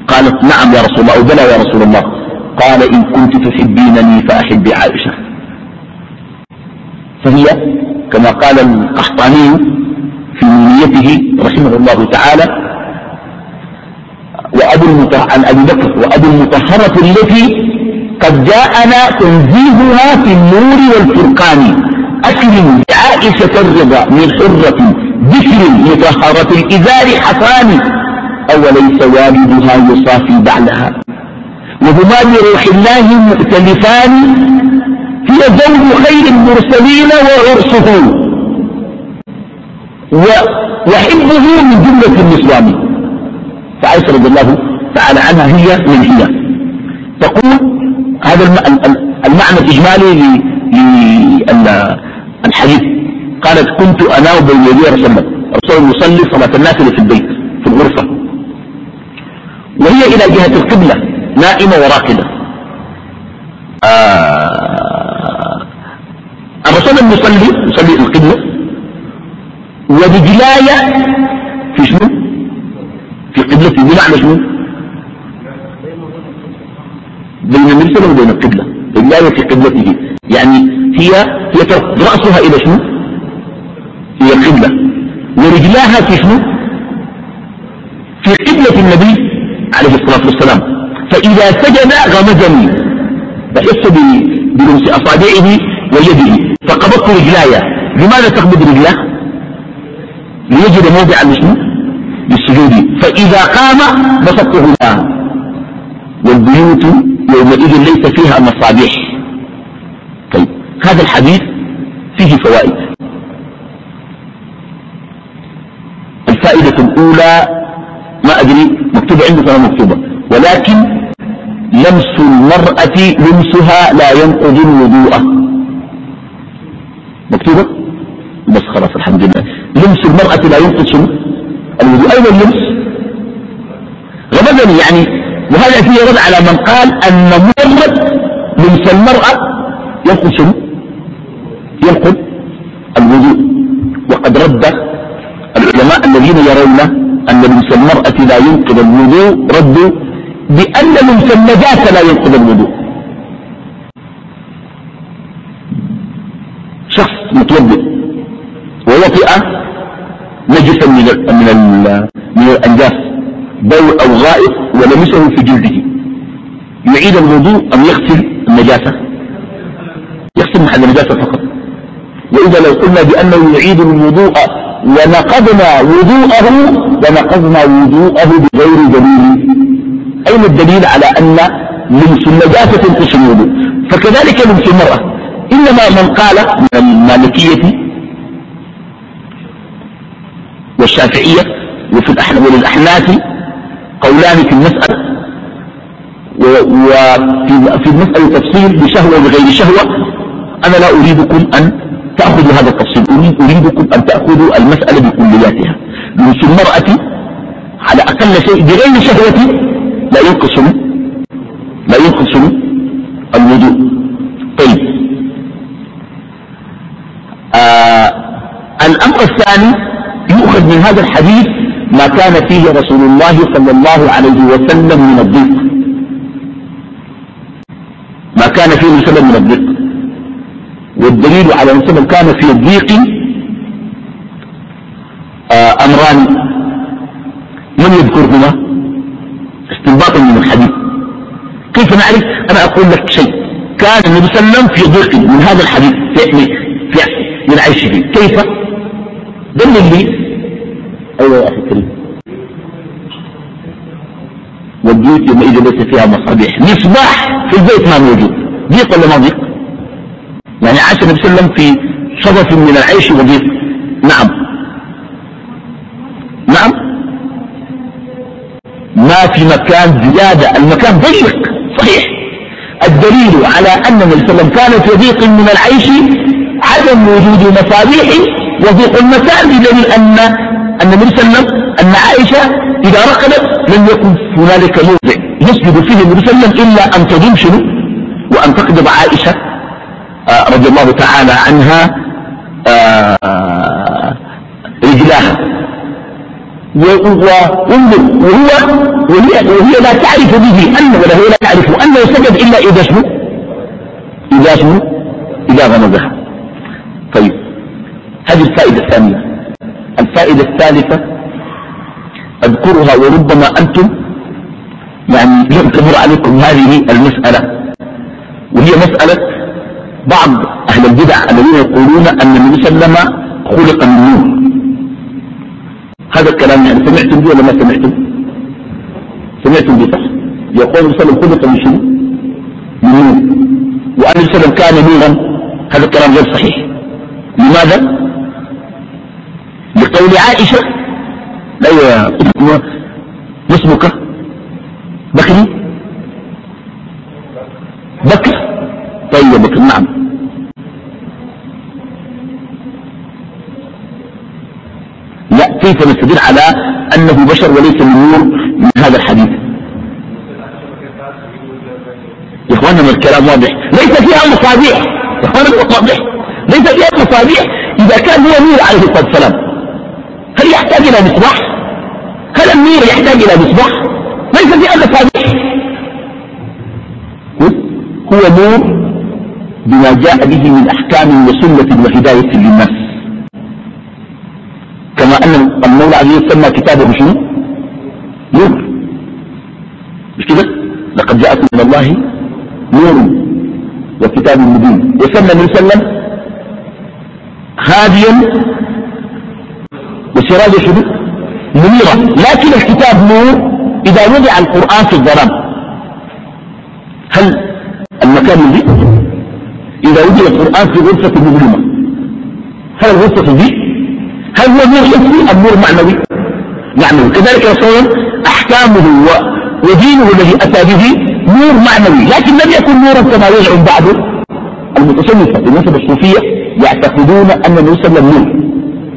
قالت نعم يا رسول الله أو بلى يا رسول الله. قال إن كنت تحبينني فأحبي عائشة. فهي كما قال القحطاني في نيته رحمه الله تعالى وأبو عن أبي بكر وأبو المطهرة التي قد جاءنا تنزيهها في النور والفرقان. أكرم بعائشة الرضا من حرة ذكر مطهرة الإزار حصان. أوليس والدها يصافي بعلها وهما بروح الله مؤتلفان. هي زوج خير المرسلين وعرسه. وحبه من جملة النسوان. فعائشة رضي الله تعالى عنها هي من هي. تقول هذا المعنى الإجمالي للحديث قالت كنت أنام بين يدي رسول الله رسول يصلي صلاة النافلة في البيت في الغرفة. وهي إلى جهة القبلة نائمة وراكدة آه الرسول المصلي يصلي القبلة. في قبلتي بمعنى شنو؟ بين المرسل وبين القبلة. رجلاي في قبلته. يعني هي هي رأسها إلى شنو؟ إلى القبلة. ورجلاها في شنو؟ في قبلة النبي عليه الصلاة والسلام. فإذا سجد غمزني. بحس بلمس أصابعه ويده. فقبضت رجلاي. لماذا تقبض رجلاه؟ ليجد موضع لشنو؟ للسجود فإذا قام بسطته لها والبيوت يومئذ ليس فيها مصابيح. طيب هذا الحديث فيه فوائد. الفائدة الأولى ما أدري مكتوبة عندك ولا مكتوبة. ولكن لمس المرأة لمسها لا ينقض الوضوء. مكتوبة؟ بس خلاص الحمد لله. لمس المرأة لا ينقض شنو؟ الوضوء أين اللمس غمزني يعني وهذا فيه رد على من قال أن مجرد لمس المرأة شنو ينقض الوضوء. وقد رد العلماء الذين يرون أن لمس المرأة لا ينقض الوضوء ردوا بأن لمس النجاسة لا ينقض الوضوء. شخص متوضئ ووطئ من من من الأنجاس بول أو غائط ولمسه في جلده. يعيد الوضوء أم يغسل النجاسة؟ يغسل محل النجاسة فقط. وإذا لو قلنا بأنه يعيد الوضوء ونقضنا وضوءه ونقضنا وضوءه بغير دليل. أين الدليل على أن لمس النجاسة تنقص الوضوء؟ فكذلك لمس المرأة. إنما من قال من المالكية والشافعية وفي وللأحناف قولان في المسألة وفي المسألة تفصيل بشهوة وغير شهوة. أنا لا أريدكم أن تأخذوا هذا التفصيل. أريد أريدكم أن تأخذوا المسألة بكلياتها. لمس المرأة على أقل شيء بغير شهوة لا ينقص لا ينقص الوضوء. طيب. آه الأمر الثاني يؤخذ من هذا الحديث ما كان فيه رسول الله صلى الله عليه وسلم من الضيق. ما كان فيه وسلم من الضيق. والدليل على أن كان في الضيق آه أمران. من يذكرهما استنباطا من الحديث. كيف نعرف؟ أنا أقول لك شيء. كان النبي صلى الله عليه وسلم في ضيق من هذا الحديث في في من عيشه. كيف؟ دلل لي. أيوه يا أخي الكريم والبيوت يومئذ ليس فيها مصابيح. مصباح في البيت ما موجود. ضيق ولا ما ضيق يعني عاش النبي صلى الله عليه وسلم في شرف من العيش وضيق نعم. نعم. ما في مكان زيادة. المكان ضيق. صحيح. الدليل على أن النبي صلى الله عليه وسلم كان في ضيق من العيش عدم وجود مصابيح وضيق المكان بدليل أن النبي صلى الله عليه وسلم أن عائشة إذا رقدت لم يكن هنالك موضع يسجد فيه النبي صلى الله عليه وسلم إلا أن تضم شنو؟ وأن تقدم عائشة آه، رضي الله تعالى عنها آه، رجلاها وانظر وهو وهي, وهي لا تعرف به أنه ولا هي لا تعرف أنه سجد إلا إذا اسمه إذا اسمه إذا غمزها طيب هذه الفائدة الثانية. الفائدة الثالثة أذكرها وربما أنتم يعني لم تمر عليكم هذه المسألة وهي مسألة بعض أهل البدع الذين يقولون أن النبي صلى الله عليه وسلم خلق من نور هذا الكلام يعني سمعتم به ولا ما سمعتم؟ سمعتم به صح؟ يقول صلى الله عليه وسلم خلق من شنو؟ من نور وأن وسلم كان نورا هذا الكلام غير صحيح. لماذا؟ لقول عائشة. لا يا ما اسمك؟ بكري؟ بكر؟ طيب بكر نعم. كيف نستدل على أنه بشر وليس من نور من هذا الحديث. يا اخوانا ما الكلام واضح. ليس فيها مصابيح. يا اخوانا واضح. ليس فيها مصابيح. إذا كان هو نور عليه الصلاة والسلام. يحتاج إلى مصباح. هل النور يحتاج إلى مصباح؟ ليس فيها مصابيح هو نور بما جاء به من أحكام وسنة وهداية للناس كما أن المولى وجل سمى كتابه شنو؟ نور. مش كده؟ لقد جاءكم من الله نور وكتاب مبين. وسمى الله عليه وسلم هاديا وسراجا شديد منيرا لكن الكتاب نور إذا وضع القرآن في الظلام. هل المكان يضيء إذا وضع القرآن في غرفة مظلمة هل الغرفة تضيء هل هو نور حسي أم نور معنوي؟ معنوي. كذلك رسول أحكامه ودينه الذي أتى به نور معنوي. لكن لم يكن نورا كما يزعم بعض المتصنفة بالنسبة الصوفية يعتقدون أن النبي صلى الله عليه وسلم نور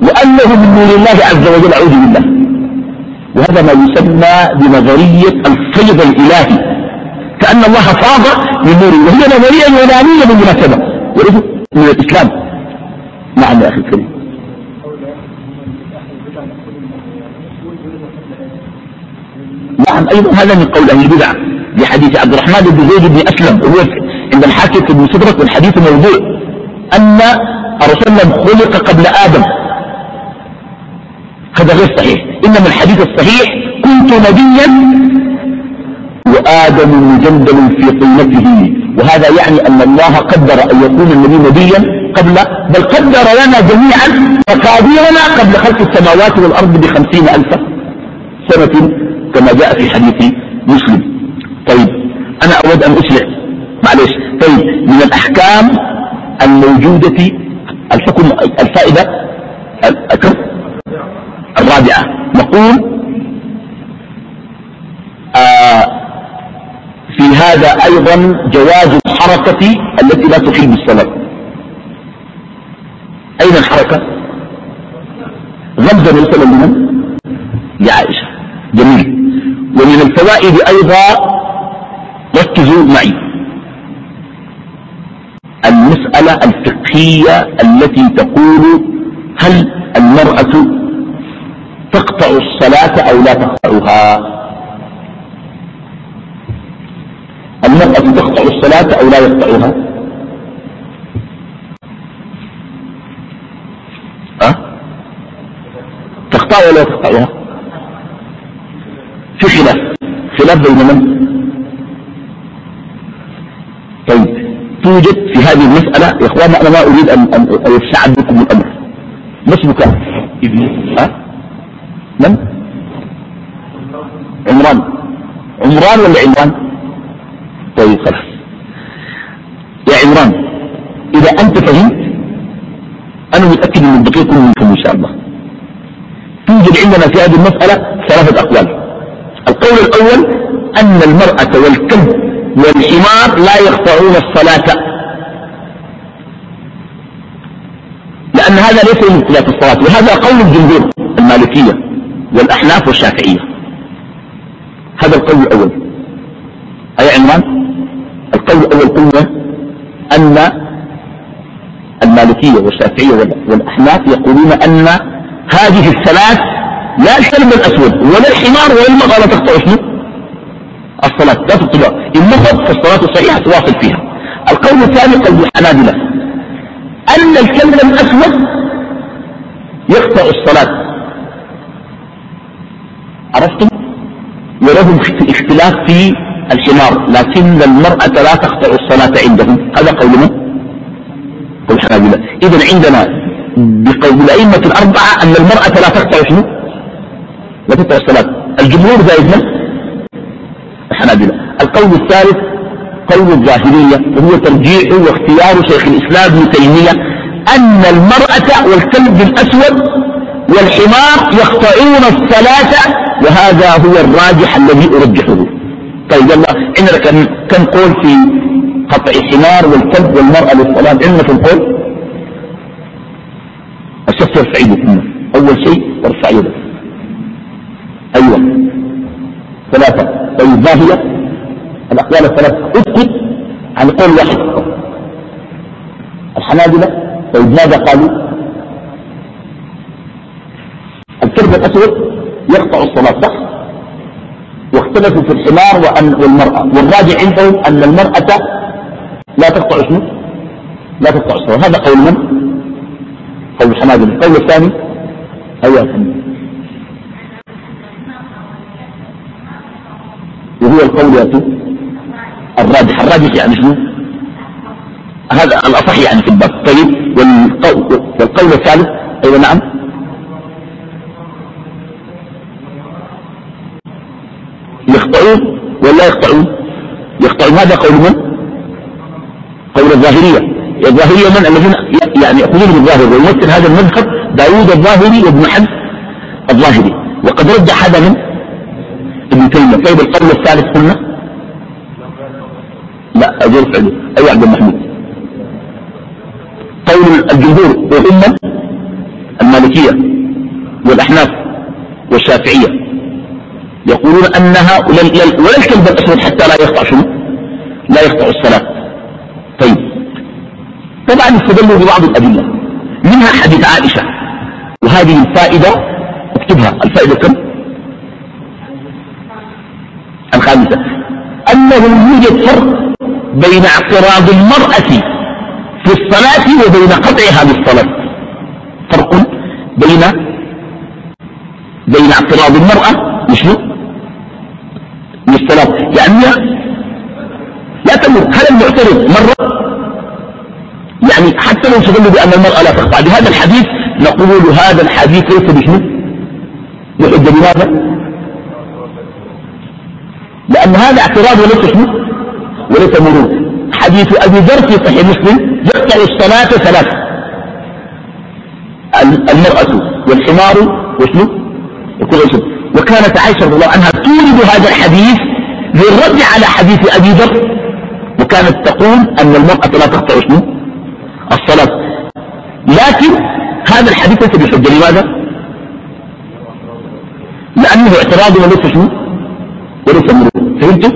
وأنه من نور الله عز وجل أعوذ بالله. وهذا ما يسمى بنظرية الفيض الإلهي. كأن الله فاض من نوره. وهي نظرية يونانية بالمناسبة وليست من الإسلام. نعم يا أخي الكريم. نعم أيضا هذا من قول أهل البدع. لحديث عبد الرحمن بن زيد بن أسلم. وهو عند الحاكم بن سدرك والحديث موضوع أن الرسول خلق قبل آدم. هذا غير صحيح. إنما الحديث الصحيح كنت نبيا وآدم مجندل في طينته وهذا يعني أن الله قدر أن يكون النبي نبيا قبل بل قدر لنا جميعا مقاديرنا قبل خلق السماوات والأرض بخمسين ألف سنة كما جاء في حديث مسلم. طيب أنا أود أن أسرع معلش. طيب من الأحكام الموجودة الحكم الفائدة الرابعة. نقول آه في هذا أيضا جواز الحركة التي لا تحل بالصلاة أين الحركة؟ غمزة مثلا لمن لعائشة جميل. ومن الفوائد أيضا ركزوا معي. المسألة الفقهية التي تقول هل المرأة تقطع الصلاة أو لا تقطعها. المرأة تقطع الصلاة أو لا يقطعها. أه؟ تقطع ولا تقطعها في خلاف. خلاف بين من؟ طيب. توجد في هذه المسألة يا إخوان أنا ما أريد ان, أن يتشعب بكم الأمر. ما اسمك ابني ها؟ من عمران. عمران ولا عمران؟ طيب خلاص. يا عمران إذا أنت فهمت أنا متأكد من البقية كلهم منكم إن شاء الله. توجد عندنا في هذه المسألة ثلاثة أقوال. القول الأول أن المرأة والكلب والحمار لا يقطعون الصلاة. لأن هذا ليس من اختلاف الصلاة وهذا قول الجمهور المالكية. والأحناف والشافعية. هذا القول الأول. أي عنوان؟ القول الأول قلنا أن المالكية والشافعية والأحناف يقولون أن هذه الثلاث لا الكلب الأسود ولا الحمار ولا المرأة لا تقطع شنو؟ الصلاة لا تقطع إن نفض فالصلاة الصحيحة تواصل فيها. القول الثاني قول الحنابلة. أن الكلب الأسود يقطع الصلاة. عرفتم؟ ولهم اختلاف في الحمار لكن المرأة لا تقطع الصلاة عندهم. هذا قول من؟ قول الحنابلة إذا عندنا بقول الأئمة الأربعة أن المرأة لا تقطع شنو؟ وتقطع الصلاة. الجمهور زائد من؟ الحنابلة القول الثالث قول الظاهرية وهو ترجيح واختيار شيخ الإسلام ابن تيمية أن المرأة والكلب الأسود والحمار يقطعون الصلاة وهذا هو الراجح الذي أرجحه. طيب يلا عندنا كم, كم قول في قطع الحمار والكلب والمرأة للصلاة؟ عندنا في القول الشخص يرفع يده أول شيء ارفع يدك. أيوة. ثلاثة. طيب ما هي؟ الأقوال الثلاثة. أسكت عن قول واحد. الحنابلة. طيب ماذا قالوا؟ الكلب الأسود يقطع الصلاة. صح واختلفوا في الحمار والمرأة. والراجع عندهم أن المرأة لا تقطع شنو؟ لا تقطع الصلاة. هذا قول من؟ قول الحنابلة القول الثاني؟ أيوة. وهو القول يأتي الراجح. الراجح يعني شنو؟ هذا الأصح يعني في الباب. طيب. والقول, والقول الثالث؟ أيوة نعم. يخطئون ولا يخطئون؟ يخطئون هذا قول من قول الظاهرية. الظاهرية من الذين يعني يأخذون بالظاهر ويمثل هذا المذهب داوود الظاهري وابن حزم الظاهري. وقد رد أحد من؟ ابن تيمية. طيب القول الثالث قلنا؟ لا أجل فعله أي عبد المحمود؟ قول الجمهور. وهم المالكية والأحناف والشافعية. يقولون أنها ولا الكلب الأسود حتى لا يقطع شنو؟ لا يقطع الصلاة طيب. طبعا استدلوا ببعض الأدلة. منها حديث عائشة. وهذه الفائدة اكتبها. الفائدة كم؟ الخامسة. أنه يوجد فرق بين اعتراض المرأة في الصلاة وبين قطعها بالصلاة. فرق بين بين اعتراض المرأة وشنو؟ بالصلاة يعني لا تمر هل المعترض مرة. يعني حتى لو استدلوا بأن المرأة لا تقطع بهذا الحديث نقول هذا الحديث ليس بشنو بحجة لماذا لأن هذا اعتراض وليس شنو وليس مرور. حديث أبي ذر في صحيح مسلم يقطع الصلاة ثلاثة. المرأة والحمار وشنو أسد وكانت عائشة رضي الله عنها تورد هذا الحديث للرد على حديث أبي ذر وكانت تقول أن المرأة لا تقطع شنو الصلاة. لكن هذا الحديث ليس بحجة. لماذا؟ لأنه اعتراض وليس شنو وليس مرور فهمتوا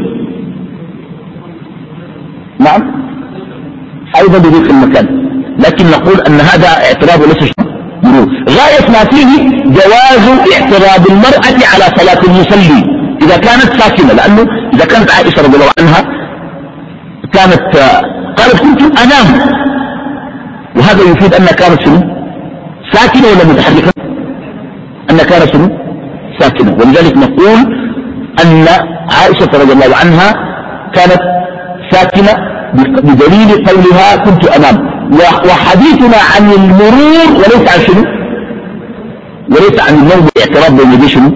نعم. أيضا بذيك المكان. لكن نقول أن هذا اعتراض وليس شنو مرور غاية ما فيه جواز اعتراض المرأة على صلاة المصلي. إذا كانت ساكنة لأنه إذا كانت عائشة رضي الله عنها كانت قالت كنت أنام. وهذا يفيد أنها كانت شنو؟ ساكنة ولا متحركة؟ أنها كانت شنو؟ ساكنة. ولذلك نقول أن عائشة رضي الله عنها كانت ساكنة بدليل قولها كنت أنام. وحديثنا عن المرور وليس عن شنو؟ وليس عن النوم بالاعتراض بين يدي شنو؟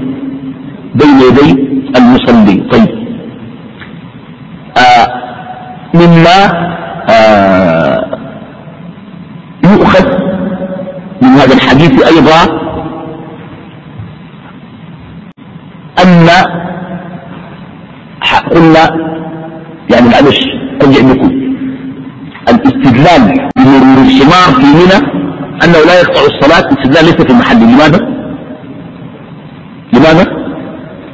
بين يدي المصلي. طيب. مما آه يؤخذ من هذا الحديث أيضا أن قلنا يعني معلش أرجع لكم الاستدلال بمرور الحمار في منى أنه لا يقطع الصلاة استدلال ليس في محل لماذا؟ لماذا؟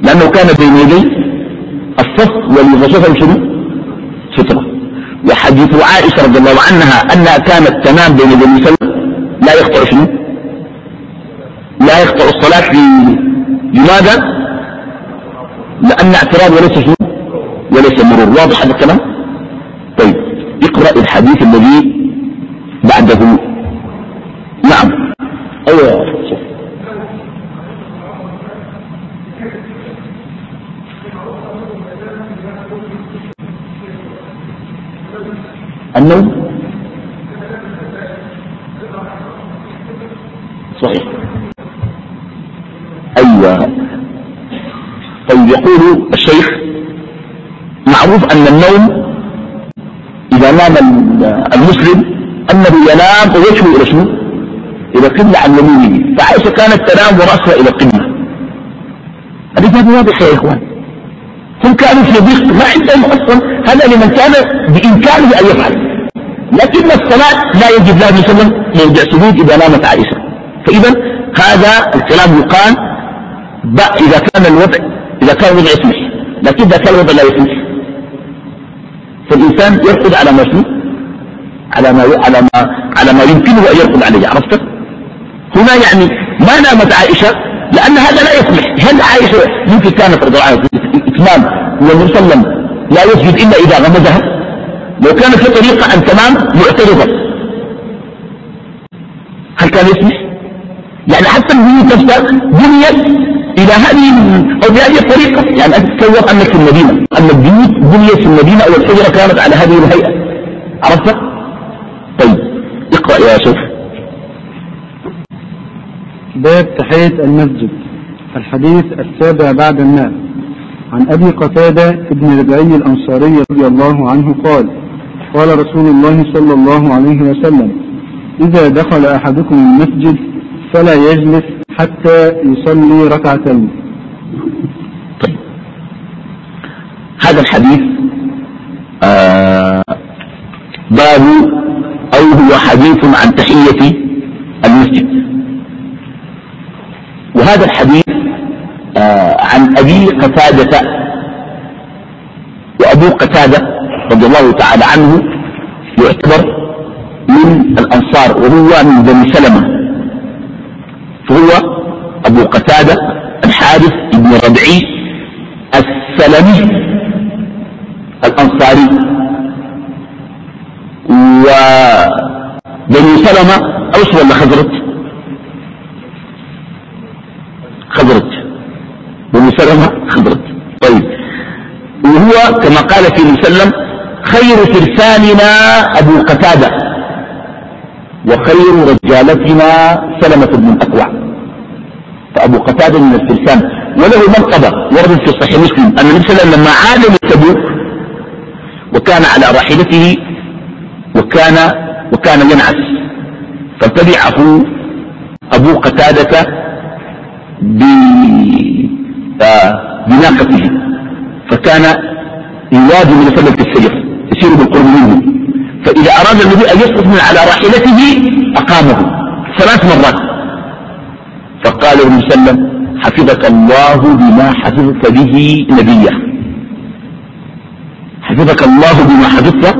لأنه كان بين يدي الصف والرسول شنو؟ وحديث عائشة رضي الله عنها أنها كانت تنام بين يدي وسلم لا يقطع شنو؟ لا يقطع الصلاة لماذا لأن اعتراض وليس شنو؟ وليس مرور. واضح هذا الكلام؟ طيب اقرأ الحديث الذي بعده نعم أيوه النوم صحيح أيوة طيب يقول الشيخ معروف أن النوم إذا نام المسلم أنه ينام ووجهه إلى شنو؟ إلى قبلة عن يمينه فعائشة كانت تنام ورأسها إلى القبلة هذه واضحة يا إخوان. هم كانوا في ضيق ما عندهم أصلا. هذا لمن كان بإمكانه أن يفعل. لكن الصلاة لا يجب لها وسلم موضع سجود إذا نامت عائشة. فإذا هذا الكلام يقال إذا كان الوضع إذا كان الوضع يسمح لكن إذا كان الوضع لا يسمح. فالإنسان يرقد على ما شنو على ما على ما على ما يمكنه أن يرقد عليه عرفت؟ هنا يعني ما نامت عائشة لأن هذا لا يسمح. هل عائشة يمكن كانت رضي الله عنها إتمام والنبي صلى الله عليه وسلم لا يسجد إلا إذا غمزها؟ لو كان في طريقة أن تمام معترضة. هل كان يسمح؟ يعني حتى البيوت نفسها بنيت إلى هذه أو بهذه الطريقة يعني أنت تتصور أنك في المدينة. أن البيوت بنيت في المدينة أو الحجرة كانت على هذه الهيئة. عرفت؟ اقرأ يا شيخ. باب تحية المسجد الحديث السابع بعد الماء عن أبي قتادة ابن ربعي الأنصاري رضي الله عنه قال قال رسول الله صلى الله عليه وسلم إذا دخل أحدكم المسجد فلا يجلس حتى يصلي ركعتين طيب هذا الحديث آه باب أو هو حديث عن تحية المسجد. وهذا الحديث آه عن أبي قتادة وأبو قتادة رضي الله تعالى عنه يعتبر من الأنصار وهو من بني سلمة فهو أبو قتادة الحارث بن ربعي السلمي الأنصاري وبني سلمة أوس ولا خزرت خزرت بني سلمة خزرت طيب. وهو كما قال في وسلم خير فرساننا أبو قتادة وخير رجالتنا سلمة بن الأكوع فأبو قتادة من الفرسان وله منقبة ورد في صحيح مسلم أن النبي صلى الله عليه وسلم لما عاد من تبوك وكان على راحلته وكان وكان ينعس. فتبعه أبو قتادة آه، بناقته. فكان يواجه من سلة السير يسير بالقرب منه. فإذا أراد النبي أن يسقط من على راحلته أقامه ثلاث مرات. فقال ابن سلم حفظك الله بما حفظت به نبيه. حفظك الله بما حفظت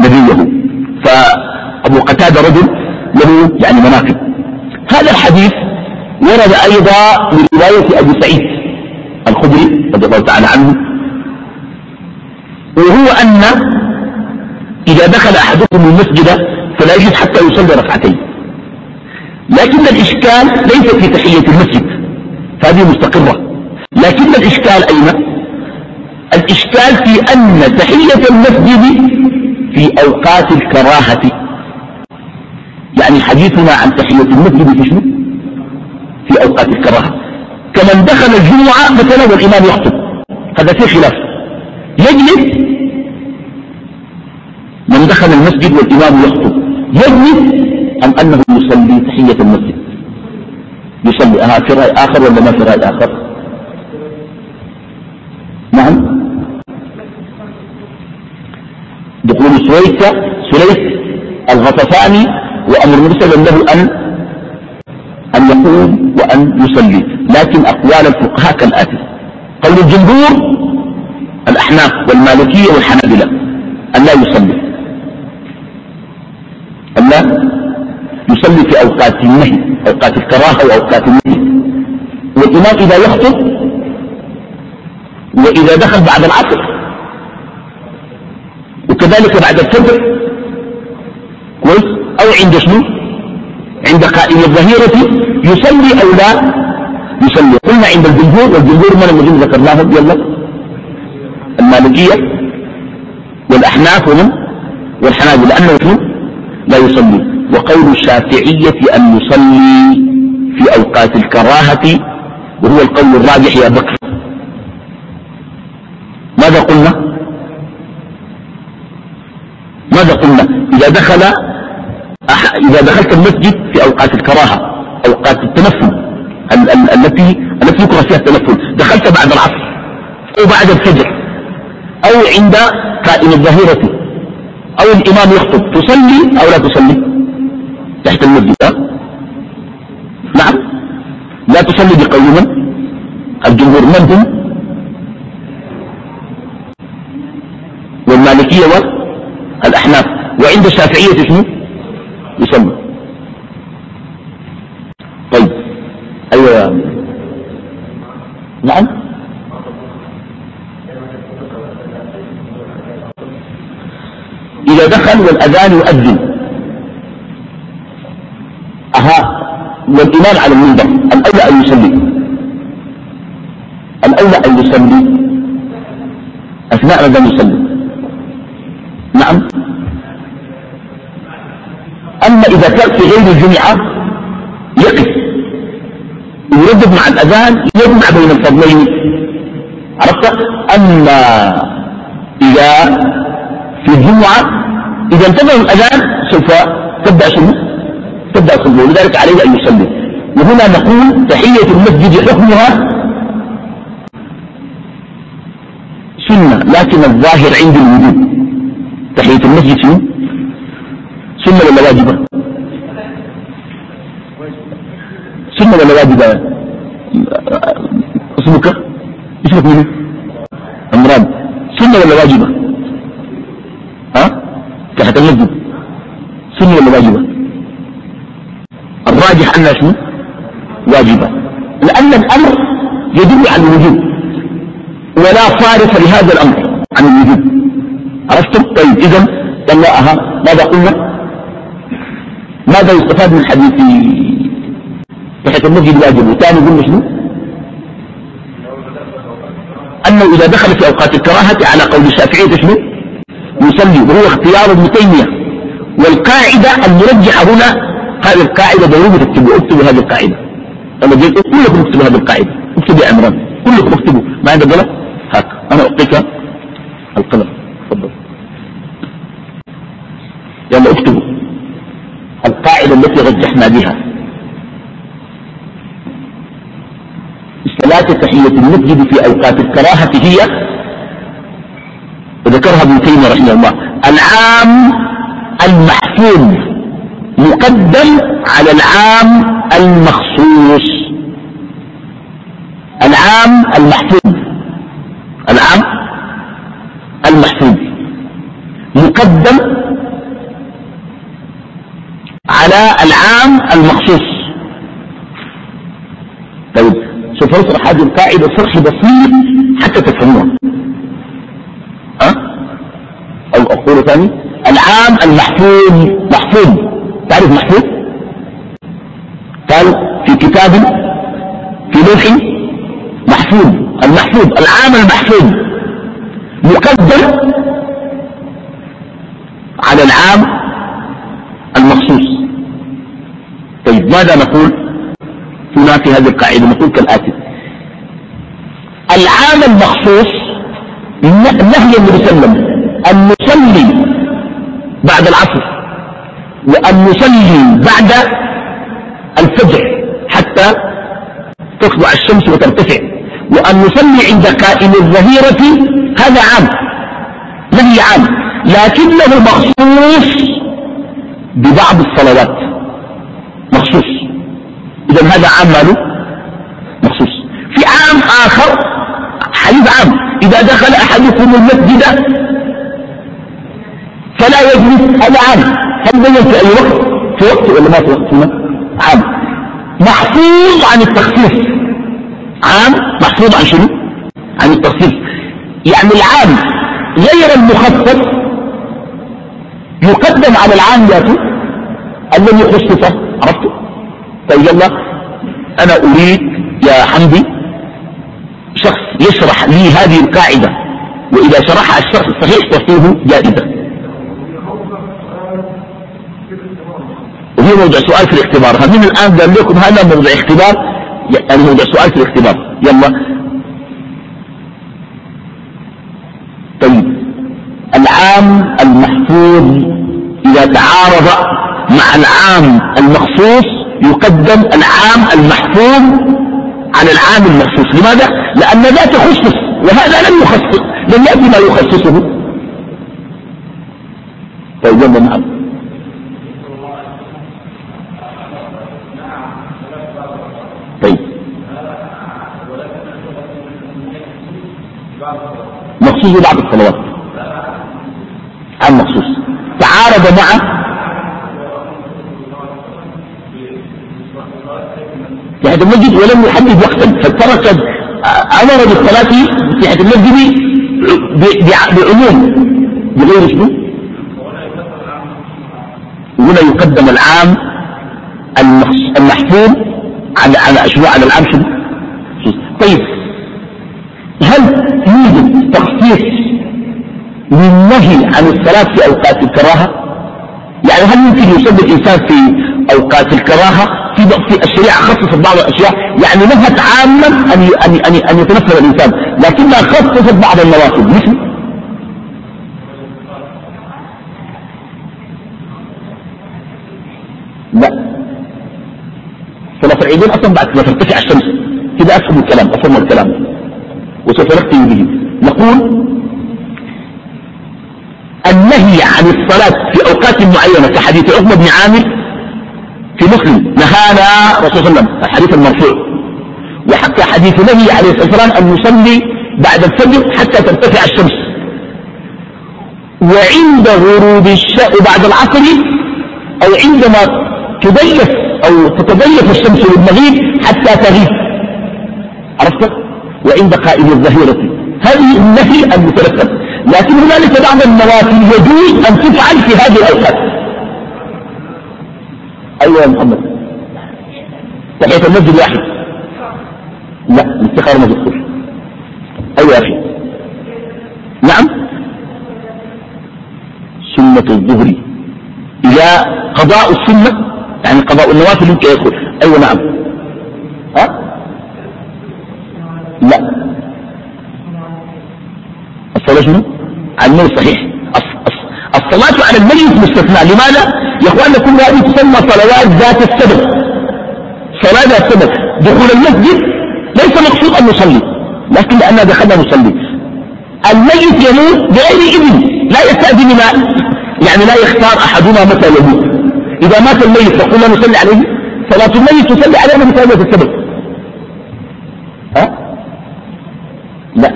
نبيه. فأبو قتادة رجل له يعني مناقب. هذا الحديث ورد أيضا من رواية أبي سعيد الخدري رضي الله تعالى عنه وهو أن إذا دخل أحدكم المسجد فلا يجد حتى يصلي ركعتين. لكن الإشكال ليس في تحية المسجد فهذه مستقرة. لكن الإشكال أين؟ الإشكال في أن تحية المسجد في أوقات الكراهة. يعني حديثنا عن تحية المسجد في شنو؟ في أوقات الكراهة. كمن دخل الجمعة مثلا والإمام يخطب. هذا في خلاف. يجلس. من دخل المسجد والإمام يخطب. يجلس أم أنه يصلي تحية المسجد؟ يصلي. أها في رأي آخر ولا ما في رأي آخر؟ نعم. دخول سويس سليس الغطفاني وأمر مرسل له أن أن يقوم وأن يصلي. لكن أقوال الفقهاء كالآتي. قول الجمهور الأحناف والمالكية والحنابلة أن لا يصلي. أن لا يصلي في أوقات النهي أوقات الكراهة وأوقات النهي. والإمام إذا يخطب وإذا دخل بعد العصر وكذلك بعد الفجر أو عند شنو؟ عند قائم الظهيرة يصلي أو لا يصلي. قلنا عند الجمهور والجمهور من الذين ذكرناهم يلا المالكية والأحناف ومن والحنابلة لأنه شنو؟ لا يصلي. وقول الشافعية أن يصلي في أوقات الكراهة وهو القول الراجح يا بكر. ماذا قلنا؟ ماذا قلنا؟ إذا دخل إذا دخلت المسجد في أوقات الكراهة أوقات التنفل التي التي يكره فيها التنفل. دخلت بعد العصر أو بعد الفجر أو عند كائن الظهيرة أو الإمام يخطب. تصلي أو لا تصلي؟ تحت المسجد نعم. لا تصلي بقول الجمهور من هم؟ والمالكية والأحناف. وعند الشافعية شنو يصلي طيب أيوة نعم إذا دخل والأذان يؤذن. أها والإمام على المنبر الأولى أن يصلي؟ الأولى أن يصلي؟ أثناء ما يصلي. نعم. أما إذا كان في غير الجمعة يقف. ويردد مع الأذان يجمع بين الفضلين. عرفت؟ أما إذا في الجمعة إذا انتظر الأذان سوف تبدأ شنو؟ تبدأ الصلاة ولذلك عليه أن يصلي. وهنا نقول تحية المسجد حكمها سنة لكن الظاهر عند الوجود. تحية المسجد شنو؟ سنة ولا واجبة؟ سنة ولا واجبة؟ اسمك اسمك مين امراض سنة ولا واجبة ها تحت المسجد سنة ولا واجبة الراجح أنها شنو؟ واجبة. لأن الأمر يدل على الوجود ولا صارف لهذا الأمر عن الوجود عرفتم؟ طيب إذا يلا أها ماذا قلنا؟ ماذا يستفاد من حديث؟ تحت المسجد واجب وثاني قلنا شنو؟ أنه إذا دخل في أوقات الكراهة على قول الشافعية شنو؟ يصلي وهو اختيار ابن تيمية. والقاعدة المرجحة هنا هذه القاعدة ضروري تكتبوا اكتبوا هذه القاعدة. أنا جيت كلكم اكتبوا هذه القاعدة. اكتبوا يا عمران. كلكم اكتبوا. ما عندك غلط؟ هاك. أنا أعطيك القلم. تفضل. يلا اكتبوا. القاعدة التي رجحنا بها. صلاة تحية المسجد في أوقات الكراهة هي وذكرها ابن تيمية رحمه الله. العام المحفوظ. مقدم على العام المخصوص. العام المحفوظ. العام المحفوظ. مقدم على العام المخصوص. طيب سوف نشرح هذه القاعدة شرح بسيط حتى تفهموها أه؟ أو أقول ثاني العام المحفوظ محفوظ. تعرف محفوظ؟ قال في كتاب في لوح محفوظ المحفوظ العام المحفوظ مقدم على العام المخصوص. طيب ماذا نقول؟ هنا في هذه القاعدة نقول كالآتي. العام المخصوص نهي النبي صلى الله عليه وسلم أن نصلي بعد العصر. وأن نصلي بعد الفجر حتى تطلع الشمس وترتفع. وأن نصلي عند قائم الظهيرة هذا عام. نهي عام. لكنه مخصوص ببعض الصلوات. مخصوص. إذا هذا عام ماله؟ مخصوص. في عام آخر حديث عام. إذا دخل أحدكم المسجد فلا يجلس هذا عام. هل بين في أي وقت؟ في وقت ولا ما في وقت؟ عام. محفوظ عن التخصيص عام محفوظ عن شنو؟ عن التخصيص يعني العام غير المخصص يقدم على العام ذاته الذي خصصه. عرفت؟ طيب يلا. أنا أريد يا حمدي شخص يشرح لي هذه القاعدة وإذا شرحها الشرح الصحيح تصيبه جائزة. وهي موضع سؤال في الاختبار. هل من الآن قال لكم هذا موضع اختبار؟ يعني موضع سؤال في الاختبار. يلا. طيب. العام المحفوظ إذا تعارض مع العام المخصوص يقدم العام المحفوظ على العام المخصوص. لماذا؟ لأن ذا تخصص وهذا لم يخصص لم يأتي ما يخصصه. طيب يلا نعم طيب مخصوص بعض الصلوات. عام مخصوص تعارض مع حد المسجد ولم يحدد وقتا فترك أمر بالصلاة في حد المسجد بعموم. بغير شنو؟ هنا يقدم العام المحفوظ على على على العام شنو طيب للنهي عن الصلاة في أوقات الكراهة؟ يعني هل يمكن يصلي الإنسان في أوقات الكراهة؟ في في الشريعة خصصت بعض الأشياء يعني نهت عاما أن أن أن, أن يتنفذ الإنسان لكنها خصصت بعض النوافل مثل لا. صلاة العيدين أصلا بعد ما ترتفع الشمس كده أفهم الكلام أفهم الكلام. وسوف نختم به. نقول النهي عن الصلاة في أوقات معينة كحديث عقبة بن عامر في مسلم نهانا رسول الله صلى الله عليه وسلم الحديث المرفوع. وحتى حديث النبي عليه الصلاة والسلام أن نصلي بعد الفجر حتى ترتفع الشمس. وعند غروب الشمس وبعد العصر أو عندما تضيف أو تتضيف الشمس للمغيب حتى تغيب. عرفت؟ وعند قائم الظهيرة. هذه النهي المترتب. لكن هنالك بعض النوافل يجوز أن تفعل في هذه الأوقات. أيوة يا محمد. تحية المسجد واحد لا الاستخارة ما تدخل أيوة يا أخي. نعم. سنة الظهر إلى قضاء السنة يعني قضاء النوافل يمكن يدخل أيوة نعم. ها؟ لا. الصلاة شنو؟ الميت صحيح. الصلاة على الميت مستثنى لماذا؟ يا إخواننا كل هذه تسمى صلوات ذات السبب صلاة ذات السبب دخول المسجد ليس مقصود أن نصلي لكن لأننا دخلنا نصلي. الميت يموت بغير إذن لا يستأذن ما يعني لا يختار أحدنا متى يموت. إذا مات الميت فقلنا نصلي عليه. صلاة الميت تصلي عليه من ذات السبب ها؟ لا.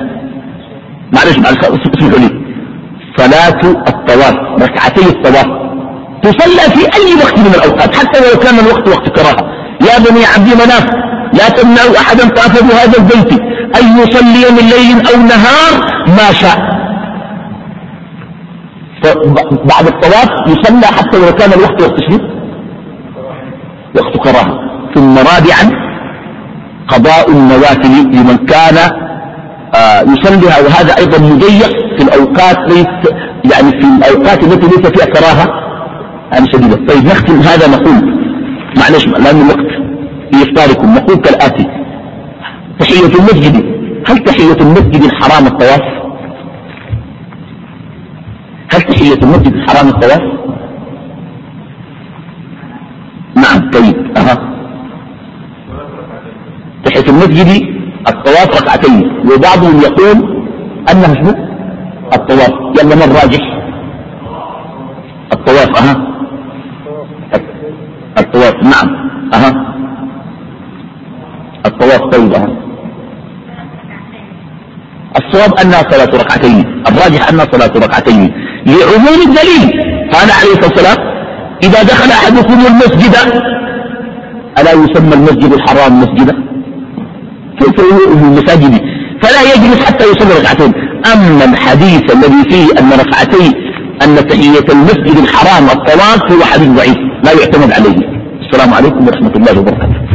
معلش معلش اسمحوا لي. صلاة الطواف ركعتي الطواف. تصلى في أي وقت من الأوقات حتى لو كان الوقت وقت كراهة. يا بني عبد مناف لا تمنعوا أحدا طاف بهذا البيت. أن يصلي من ليل أو نهار ما شاء. بعد الطواف يصلى حتى لو كان الوقت وقت شنو؟ وقت كراهة. ثم رابعا قضاء النوافل لمن كان آه، يصليها وهذا أيضا مضيق. في الأوقات ليس يعني في الأوقات التي ليس فيها كراهة يعني شديدة. طيب نختم هذا نقول. معلش لأن الوقت لإفطاركم. نقول كالآتي. تحية المسجد. هل تحية المسجد الحرام الطواف؟ هل تحية المسجد الحرام الطواف؟ نعم طيب. أها. تحية المسجد الطواف ركعتين. وبعضهم يقول أنها شنو؟ الطواف. يلا ما الراجح الطواف أها. الطواف نعم. أها. الطواف طيب أها. الصواب أنها صلاة ركعتين. الراجح أنها صلاة ركعتين. لعموم الدليل قال عليه الصلاة والسلام إذا دخل أحدكم المسجد ألا يسمى المسجد الحرام مسجدا؟ كيف المساجد؟ فلا يجلس حتى يصلي ركعتين. أما الحديث الذي فيه أن ركعتين أن تحية المسجد الحرام الطواف هو حديث ضعيف لا يعتمد عليه. السلام عليكم ورحمة الله وبركاته.